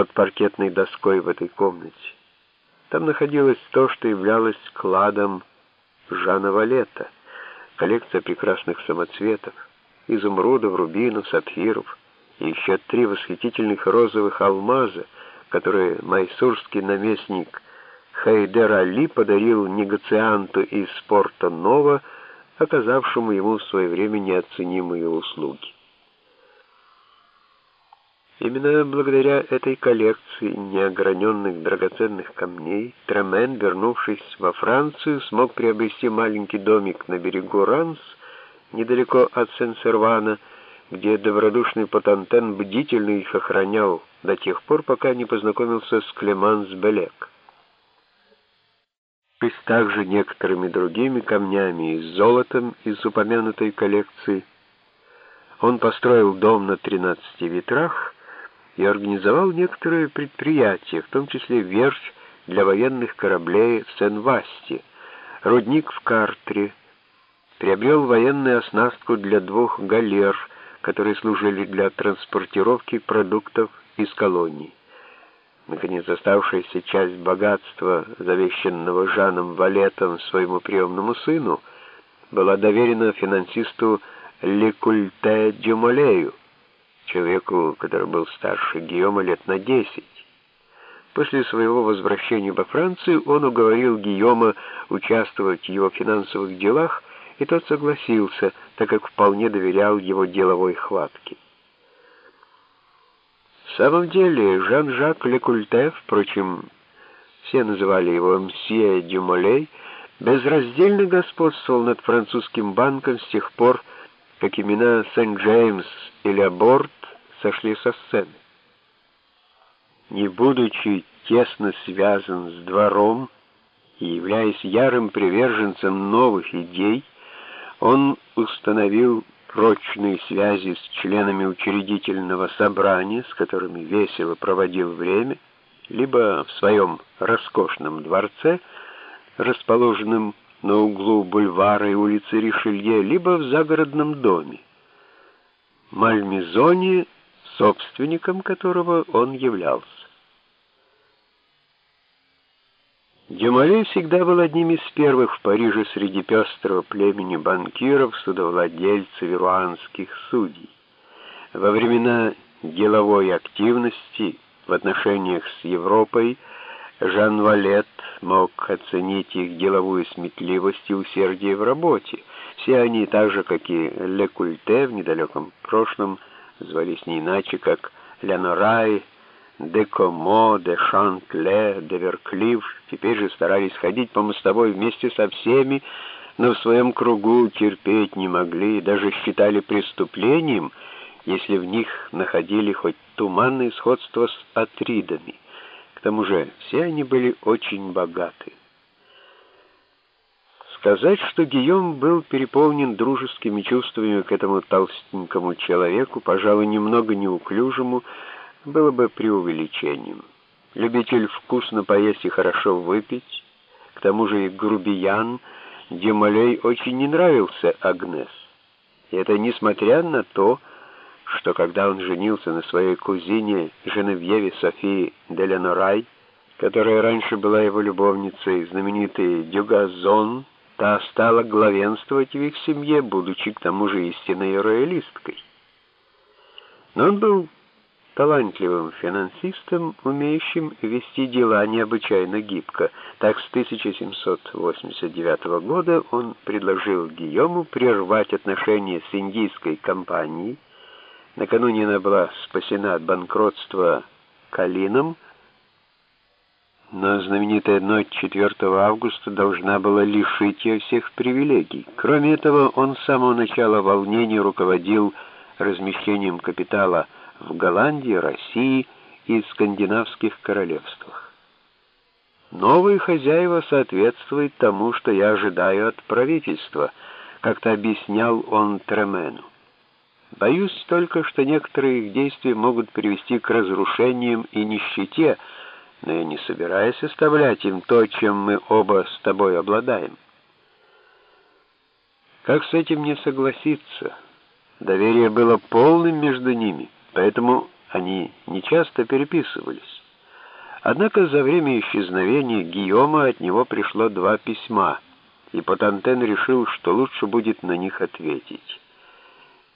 под паркетной доской в этой комнате. Там находилось то, что являлось кладом Жана Валета, коллекция прекрасных самоцветов, изумрудов, рубинов, сапфиров и еще три восхитительных розовых алмаза, которые майсурский наместник Хайдер Али подарил негацианту из Порто Нова, оказавшему ему в свое время неоценимые услуги. Именно благодаря этой коллекции неограненных драгоценных камней Тремен, вернувшись во Францию, смог приобрести маленький домик на берегу Ранс, недалеко от Сен-Сервана, где добродушный Патантен бдительно их охранял до тех пор, пока не познакомился с Клеманс Белек. И также некоторыми другими камнями и золотом из упомянутой коллекции, он построил дом на 13 ветрах, и организовал некоторые предприятия, в том числе верфь для военных кораблей в Сен-Васте, рудник в Картре, приобрел военную оснастку для двух галер, которые служили для транспортировки продуктов из колоний. Наконец, оставшаяся часть богатства, завещанного Жаном Валетом своему приемному сыну, была доверена финансисту Лекульте Дюмолею, человеку, который был старше Гийома лет на десять. После своего возвращения во Францию он уговорил Гийома участвовать в его финансовых делах, и тот согласился, так как вполне доверял его деловой хватке. В самом деле, Жан-Жак Лекульте, впрочем, все называли его «Мсье Дюмолей», безраздельно господствовал над французским банком с тех пор, как имена Сент-Джеймс или Аборт сошли со сцены. Не будучи тесно связан с двором и являясь ярым приверженцем новых идей, он установил прочные связи с членами учредительного собрания, с которыми весело проводил время, либо в своем роскошном дворце, расположенном на углу бульвара и улицы Ришелье, либо в загородном доме. Мальмезоне собственником которого он являлся. Дюмалей всегда был одним из первых в Париже среди пестрого племени банкиров, судовладельцев и руанских судей. Во времена деловой активности в отношениях с Европой Жан Валет мог оценить их деловую сметливость и усердие в работе. Все они, так же, как и Ле Культе в недалеком прошлом, звались не иначе, как Ленорай, де Комо, де Шанкле, де Верклив, теперь же старались ходить по мостовой вместе со всеми, но в своем кругу терпеть не могли и даже считали преступлением, если в них находили хоть туманное сходство с атридами. К тому же все они были очень богаты. Сказать, что Гийом был переполнен дружескими чувствами к этому толстенькому человеку, пожалуй, немного неуклюжему, было бы преувеличением. Любитель вкусно поесть и хорошо выпить, к тому же и грубиян, Демолей очень не нравился Агнес. И это несмотря на то, что когда он женился на своей кузине Женевьеве Софии Деленорай, которая раньше была его любовницей, знаменитой Дюгазон, Та стала главенствовать в их семье, будучи к тому же истинной роялисткой. Но он был талантливым финансистом, умеющим вести дела необычайно гибко. Так с 1789 года он предложил Гийому прервать отношения с индийской компанией. Накануне она была спасена от банкротства Калином, но знаменитая ночь 4 августа должна была лишить ее всех привилегий. Кроме этого, он с самого начала волнения руководил размещением капитала в Голландии, России и скандинавских королевствах. Новые хозяева соответствуют тому, что я ожидаю от правительства, как-то объяснял он Тремену. Боюсь только, что некоторые их действия могут привести к разрушениям и нищете, но я не собираюсь оставлять им то, чем мы оба с тобой обладаем. Как с этим не согласиться? Доверие было полным между ними, поэтому Они нечасто переписывались. Однако за время исчезновения Гийома от него пришло два письма, и Потантен решил, что лучше будет на них ответить.